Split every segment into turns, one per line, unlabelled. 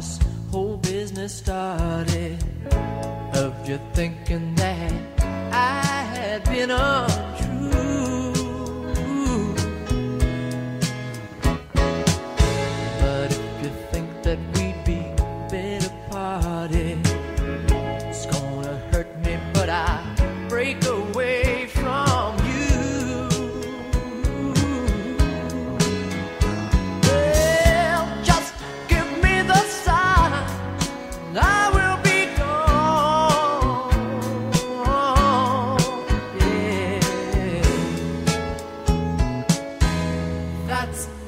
this whole business started. Of you thinking that I had been on. cats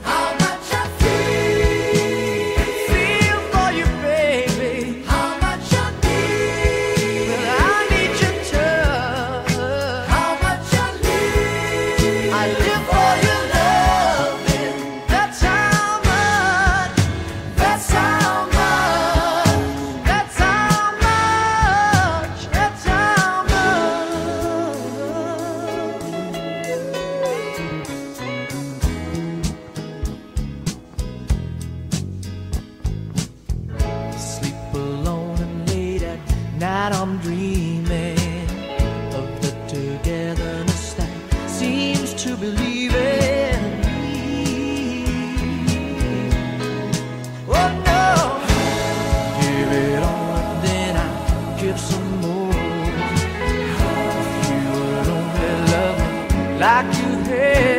that I'm dreaming of the togetherness that seems to believe in me. Oh no, give it all up, then I'll give some more. If you would only love me like you have.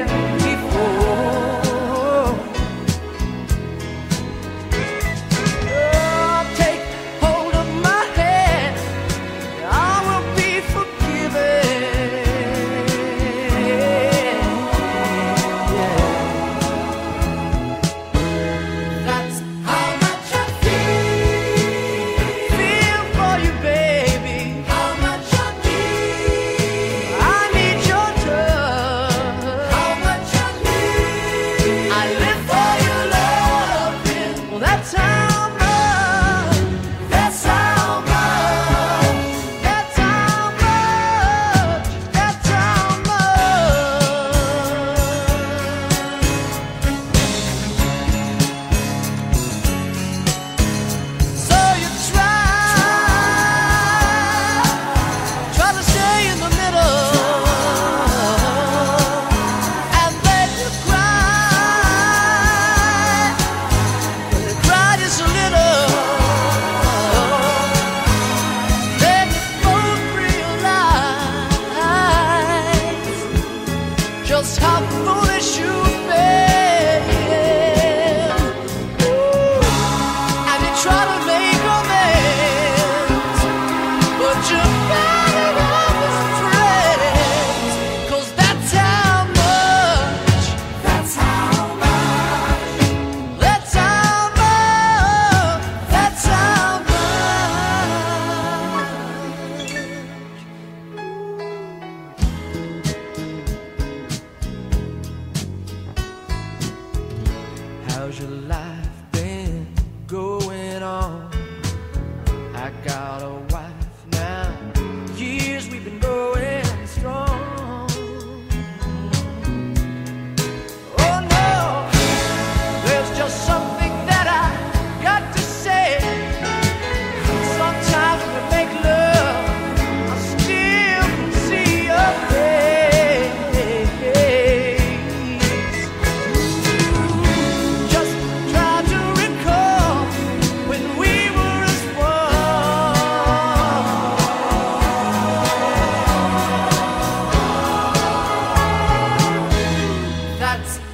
How's your life been going on? I got a that's